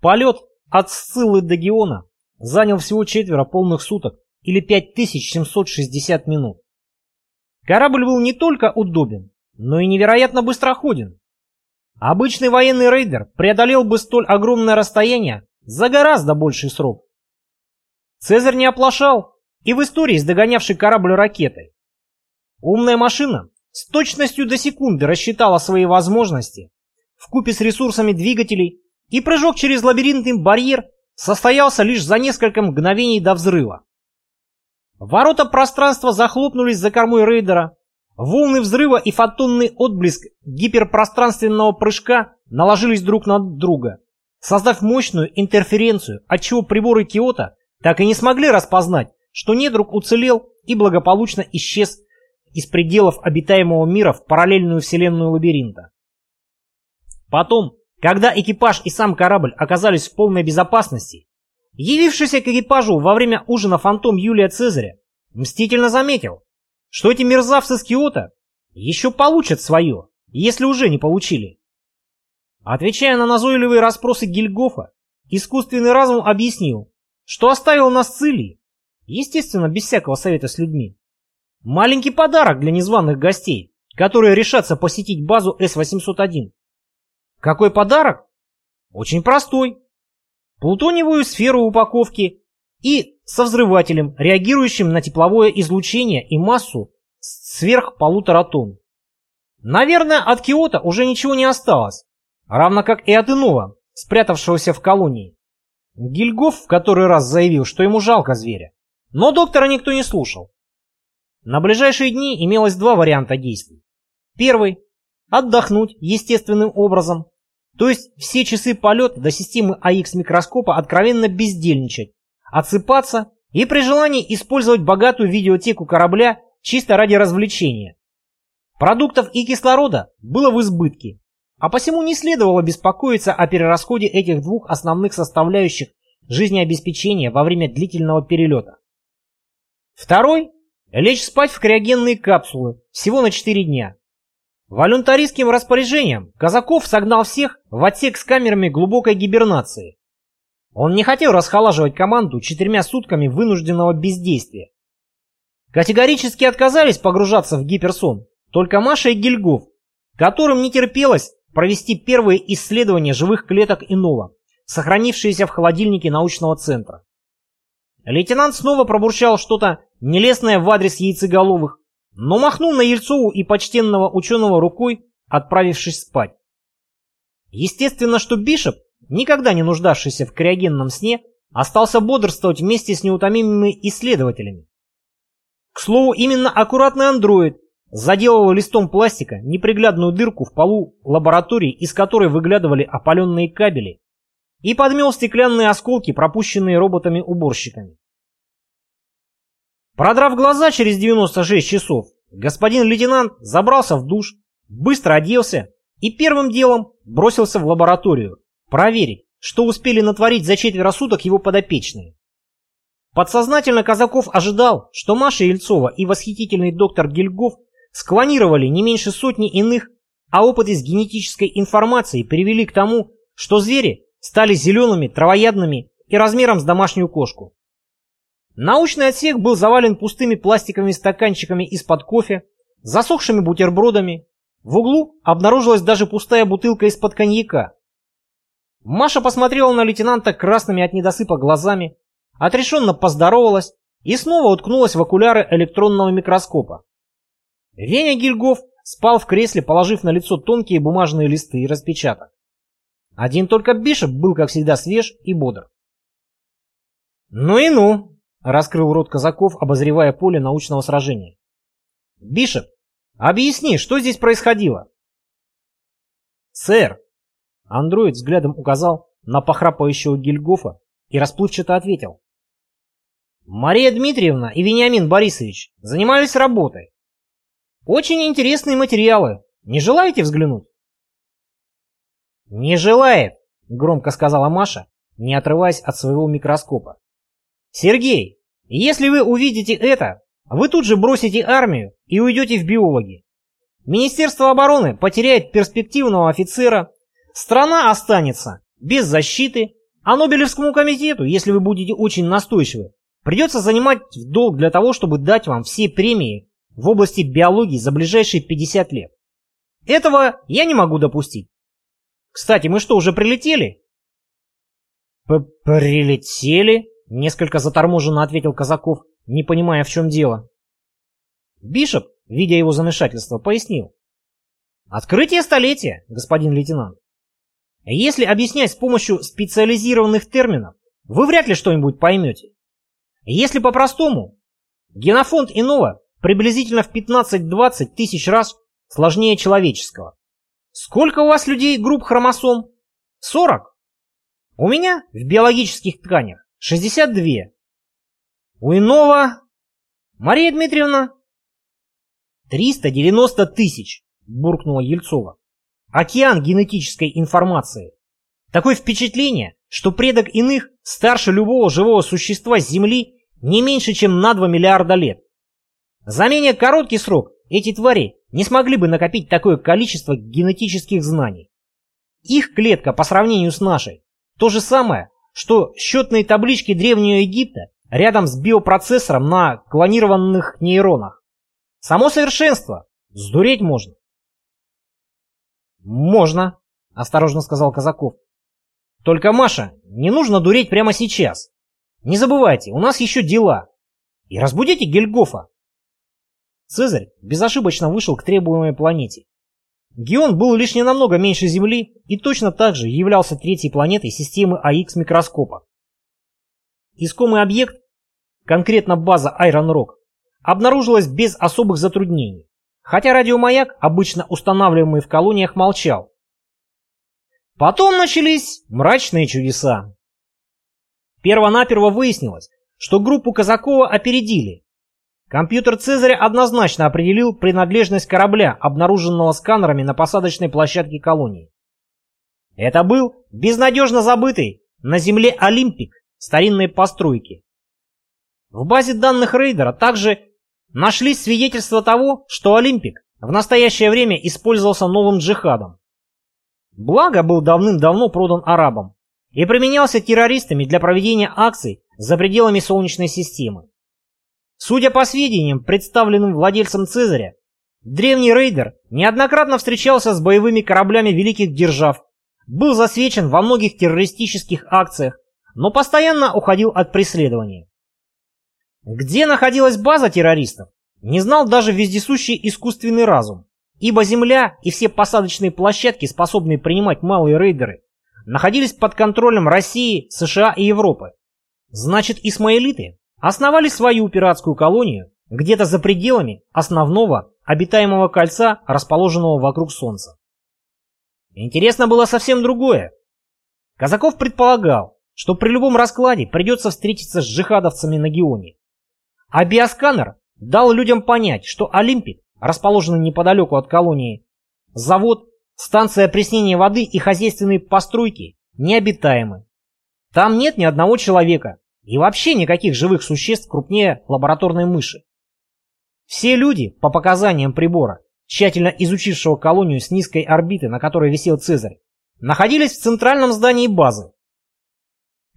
Полет от Сциллы до Геона занял всего четверо полных суток или 5760 минут. Корабль был не только удобен, но и невероятно быстроходен. Обычный военный рейдер преодолел бы столь огромное расстояние за гораздо больший срок. Цезарь не оплошал и в истории с догонявшей корабль ракетой. Умная машина с точностью до секунды рассчитала свои возможности в купе с ресурсами двигателей, и прыжок через лабиринтный барьер состоялся лишь за несколько мгновений до взрыва. Ворота пространства захлопнулись за кормой рейдера, волны взрыва и фотонный отблеск гиперпространственного прыжка наложились друг на друга, создав мощную интерференцию, отчего приборы Киота так и не смогли распознать, что недруг уцелел и благополучно исчез из пределов обитаемого мира в параллельную вселенную лабиринта. Потом, когда экипаж и сам корабль оказались в полной безопасности, явившийся к экипажу во время ужина фантом Юлия Цезаря мстительно заметил, что эти мерзавцы с Киота еще получат свое, если уже не получили. Отвечая на назойливые расспросы Гильгофа, искусственный разум объяснил, что оставил нас цели, естественно, без всякого совета с людьми. Маленький подарок для незваных гостей, которые решатся посетить базу С-801. Какой подарок? Очень простой. Плутониевую сферу упаковки и со взрывателем, реагирующим на тепловое излучение и массу сверх полутора тонн. Наверное, от Киота уже ничего не осталось, равно как и от иного, спрятавшегося в колонии. Гильгоф в который раз заявил, что ему жалко зверя, но доктора никто не слушал. На ближайшие дни имелось два варианта действий. Первый – отдохнуть естественным образом, то есть все часы полета до системы АХ микроскопа откровенно бездельничать, отсыпаться и при желании использовать богатую видеотеку корабля чисто ради развлечения. Продуктов и кислорода было в избытке, а посему не следовало беспокоиться о перерасходе этих двух основных составляющих жизнеобеспечения во время длительного перелета. Второй – лечь спать в криогенные капсулы всего на 4 дня. Волюнтаристским распоряжением Казаков согнал всех в отсек с камерами глубокой гибернации. Он не хотел расхолаживать команду четырьмя сутками вынужденного бездействия. Категорически отказались погружаться в гиперсон только Маша и Гильгоф, которым не терпелось провести первые исследования живых клеток иного, сохранившиеся в холодильнике научного центра. Лейтенант снова пробурчал что-то нелестное в адрес яйцеголовых, но махнул на Ельцову и почтенного ученого рукой, отправившись спать. Естественно, что Бишоп, никогда не нуждавшийся в криогенном сне, остался бодрствовать вместе с неутомимыми исследователями. К слову, именно аккуратный андроид заделывал листом пластика неприглядную дырку в полу лаборатории, из которой выглядывали опаленные кабели, и подмел стеклянные осколки, пропущенные роботами-уборщиками. Продрав глаза через 96 часов, господин лейтенант забрался в душ, быстро оделся и первым делом бросился в лабораторию проверить, что успели натворить за четверо суток его подопечные. Подсознательно Казаков ожидал, что Маша Ельцова и восхитительный доктор Гильгоф склонировали не меньше сотни иных, а опыты с генетической информацией привели к тому, что звери стали зелеными, травоядными и размером с домашнюю кошку. Научный отсек был завален пустыми пластиковыми стаканчиками из-под кофе, засохшими бутербродами. В углу обнаружилась даже пустая бутылка из-под коньяка. Маша посмотрела на лейтенанта красными от недосыпа глазами, отрешенно поздоровалась и снова уткнулась в окуляры электронного микроскопа. Веня Гильгоф спал в кресле, положив на лицо тонкие бумажные листы и распечаток. Один только Бишоп был, как всегда, свеж и бодр. «Ну и ну!» Раскрыл рот Казаков, обозревая поле научного сражения. «Бишоп, объясни, что здесь происходило?» «Сэр!» Андроид взглядом указал на похрапывающего Гильгофа и расплывчато ответил. «Мария Дмитриевна и Вениамин Борисович занимались работой. Очень интересные материалы. Не желаете взглянуть?» «Не желает», — громко сказала Маша, не отрываясь от своего микроскопа. Сергей, если вы увидите это, вы тут же бросите армию и уйдете в биологи. Министерство обороны потеряет перспективного офицера, страна останется без защиты, А Нобелевскому комитету, если вы будете очень настойчивы, придется занимать долг для того, чтобы дать вам все премии в области биологии за ближайшие 50 лет. Этого я не могу допустить. Кстати, мы что, уже прилетели? П «Прилетели?» — несколько заторможенно ответил Казаков, не понимая, в чем дело. Бишоп, видя его замешательство, пояснил. «Открытие столетия, господин лейтенант. Если объяснять с помощью специализированных терминов, вы вряд ли что-нибудь поймете. Если по-простому, генофонд иного приблизительно в 15-20 тысяч раз сложнее человеческого. Сколько у вас людей групп хромосом? 40? У меня в биологических тканях 62. У иного... Мария Дмитриевна? 390 тысяч, буркнула Ельцова. Океан генетической информации. Такое впечатление, что предок иных старше любого живого существа с Земли не меньше, чем на 2 миллиарда лет. За менее короткий срок эти твари не смогли бы накопить такое количество генетических знаний. Их клетка по сравнению с нашей то же самое, что счетные таблички Древнего Египта рядом с биопроцессором на клонированных нейронах. Само совершенство. Сдуреть можно. «Можно», — осторожно сказал Казаков. «Только, Маша, не нужно дуреть прямо сейчас. Не забывайте, у нас еще дела. И разбудите Гельгофа. Цезарь безошибочно вышел к требуемой планете. Геон был лишь ненамного меньше Земли и точно так же являлся третьей планетой системы АХ микроскопа. Искомый объект, конкретно база Айрон Рок, обнаружилась без особых затруднений, хотя радиомаяк, обычно устанавливаемый в колониях, молчал. Потом начались мрачные чудеса. Первонаперво выяснилось, что группу Казакова опередили, Компьютер Цезаря однозначно определил принадлежность корабля, обнаруженного сканерами на посадочной площадке колонии. Это был безнадежно забытый на Земле Олимпик старинной постройки. В базе данных рейдера также нашлись свидетельства того, что Олимпик в настоящее время использовался новым джихадом. Благо был давным-давно продан арабам и применялся террористами для проведения акций за пределами Солнечной системы. Судя по сведениям, представленным владельцем Цезаря, древний рейдер неоднократно встречался с боевыми кораблями великих держав, был засвечен во многих террористических акциях, но постоянно уходил от преследования. Где находилась база террористов, не знал даже вездесущий искусственный разум, ибо Земля и все посадочные площадки, способные принимать малые рейдеры, находились под контролем России, США и Европы. Значит, исмаилиты основали свою пиратскую колонию где-то за пределами основного обитаемого кольца, расположенного вокруг Солнца. Интересно было совсем другое. Казаков предполагал, что при любом раскладе придется встретиться с джихадовцами на Геоне. А биосканер дал людям понять, что Олимпик, расположенный неподалеку от колонии, завод, станция опреснения воды и хозяйственные постройки необитаемы. Там нет ни одного человека, и вообще никаких живых существ крупнее лабораторной мыши. Все люди, по показаниям прибора, тщательно изучившего колонию с низкой орбиты, на которой висел Цезарь, находились в центральном здании базы.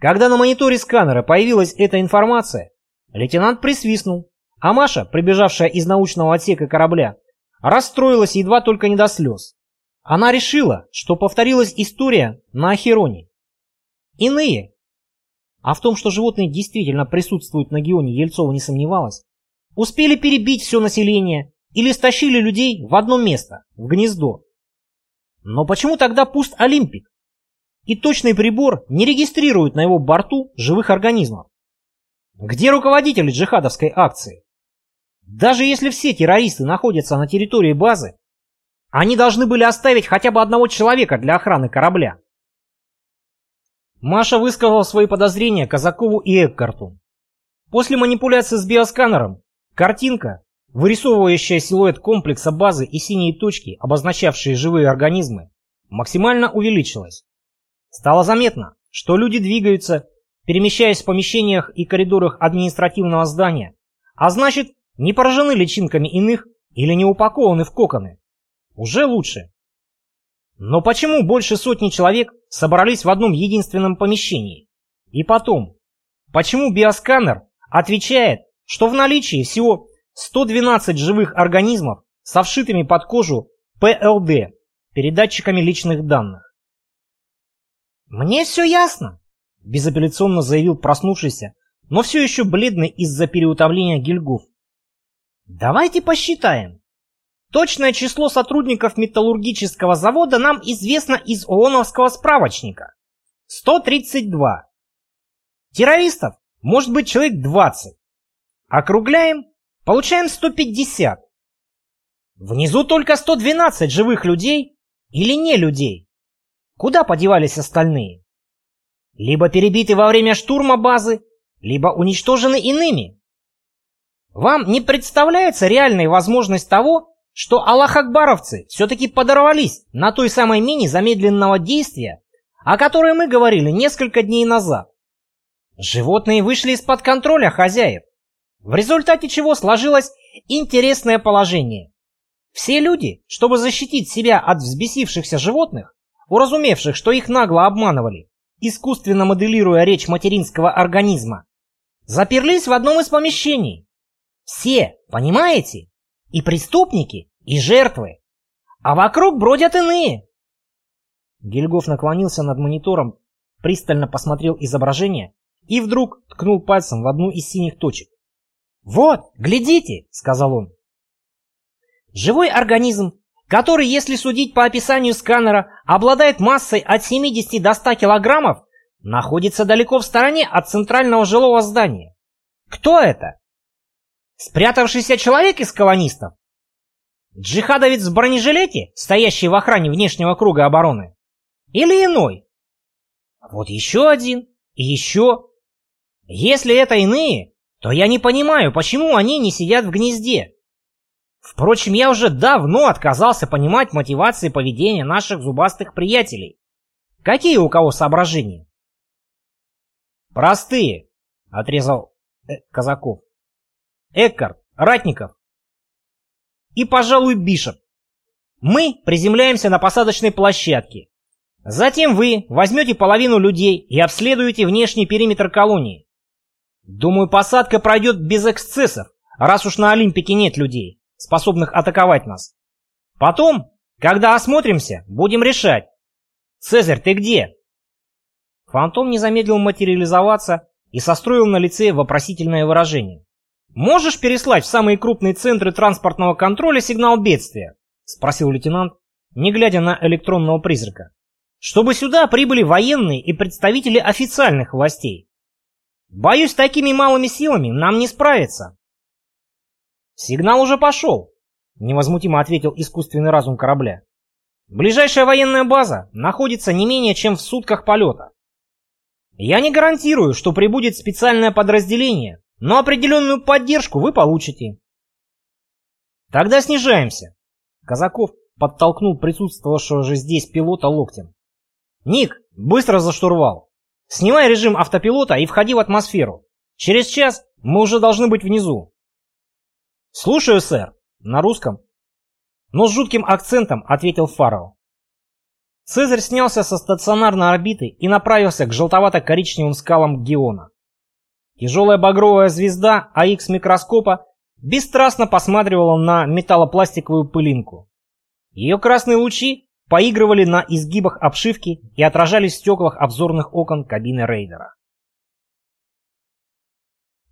Когда на мониторе сканера появилась эта информация, лейтенант присвистнул, а Маша, прибежавшая из научного отсека корабля, расстроилась едва только не до слез. Она решила, что повторилась история на Ахероне. Иные, а в том, что животные действительно присутствуют на Геоне, Ельцова не сомневалась. Успели перебить все население или стащили людей в одно место, в гнездо. Но почему тогда пуст Олимпик? И точный прибор не регистрирует на его борту живых организмов. Где руководители джихадовской акции? Даже если все террористы находятся на территории базы, они должны были оставить хотя бы одного человека для охраны корабля. Маша высказала свои подозрения Казакову и Эккарту. После манипуляции с биосканером картинка, вырисовывающая силуэт комплекса базы и синие точки, обозначавшие живые организмы, максимально увеличилась. Стало заметно, что люди двигаются, перемещаясь в помещениях и коридорах административного здания, а значит, не поражены личинками иных или не упакованы в коконы. Уже лучше. Но почему больше сотни человек собрались в одном единственном помещении? И потом, почему биосканер отвечает, что в наличии всего 112 живых организмов со вшитыми под кожу ПЛД, передатчиками личных данных? «Мне все ясно», — безапелляционно заявил проснувшийся, но все еще бледный из-за переутомления Гильгоф. «Давайте посчитаем. Точное число сотрудников металлургического завода нам известно из ООНовского справочника. 132. Террористов может быть человек 20. Округляем, получаем 150. Внизу только 112 живых людей или не людей. Куда подевались остальные? Либо перебиты во время штурма базы, либо уничтожены иными. Вам не представляется реальной возможность того, что Аллах-Акбаровцы все-таки подорвались на той самой мине замедленного действия, о которой мы говорили несколько дней назад. Животные вышли из-под контроля хозяев, в результате чего сложилось интересное положение. Все люди, чтобы защитить себя от взбесившихся животных, уразумевших, что их нагло обманывали, искусственно моделируя речь материнского организма, заперлись в одном из помещений. Все, понимаете? И преступники, и жертвы. А вокруг бродят иные. Гильгоф наклонился над монитором, пристально посмотрел изображение и вдруг ткнул пальцем в одну из синих точек. «Вот, глядите!» — сказал он. Живой организм, который, если судить по описанию сканера, обладает массой от 70 до 100 килограммов, находится далеко в стороне от центрального жилого здания. Кто это? Спрятавшийся человек из колонистов? Джихадовец в бронежилете, стоящий в охране внешнего круга обороны? Или иной? Вот еще один и еще. Если это иные, то я не понимаю, почему они не сидят в гнезде. Впрочем, я уже давно отказался понимать мотивации поведения наших зубастых приятелей. Какие у кого соображения? Простые, отрезал э, Казаков. Эккарт, Ратников и, пожалуй, Бишоп. Мы приземляемся на посадочной площадке. Затем вы возьмете половину людей и обследуете внешний периметр колонии. Думаю, посадка пройдет без эксцессов, раз уж на Олимпике нет людей, способных атаковать нас. Потом, когда осмотримся, будем решать. Цезарь, ты где? Фантом не замедлил материализоваться и состроил на лице вопросительное выражение. «Можешь переслать в самые крупные центры транспортного контроля сигнал бедствия?» — спросил лейтенант, не глядя на электронного призрака. «Чтобы сюда прибыли военные и представители официальных властей. Боюсь, такими малыми силами нам не справиться». «Сигнал уже пошел», — невозмутимо ответил искусственный разум корабля. «Ближайшая военная база находится не менее чем в сутках полета. Я не гарантирую, что прибудет специальное подразделение, но определенную поддержку вы получите. Тогда снижаемся. Казаков подтолкнул присутствовавшего же здесь пилота локтем. Ник, быстро за штурвал. Снимай режим автопилота и входи в атмосферу. Через час мы уже должны быть внизу. Слушаю, сэр. На русском. Но с жутким акцентом ответил Фаррелл. Цезарь снялся со стационарной орбиты и направился к желтовато-коричневым скалам Геона. Тяжелая багровая звезда АХ-микроскопа бесстрастно посматривала на металлопластиковую пылинку. Ее красные лучи поигрывали на изгибах обшивки и отражались в стеклах обзорных окон кабины рейдера.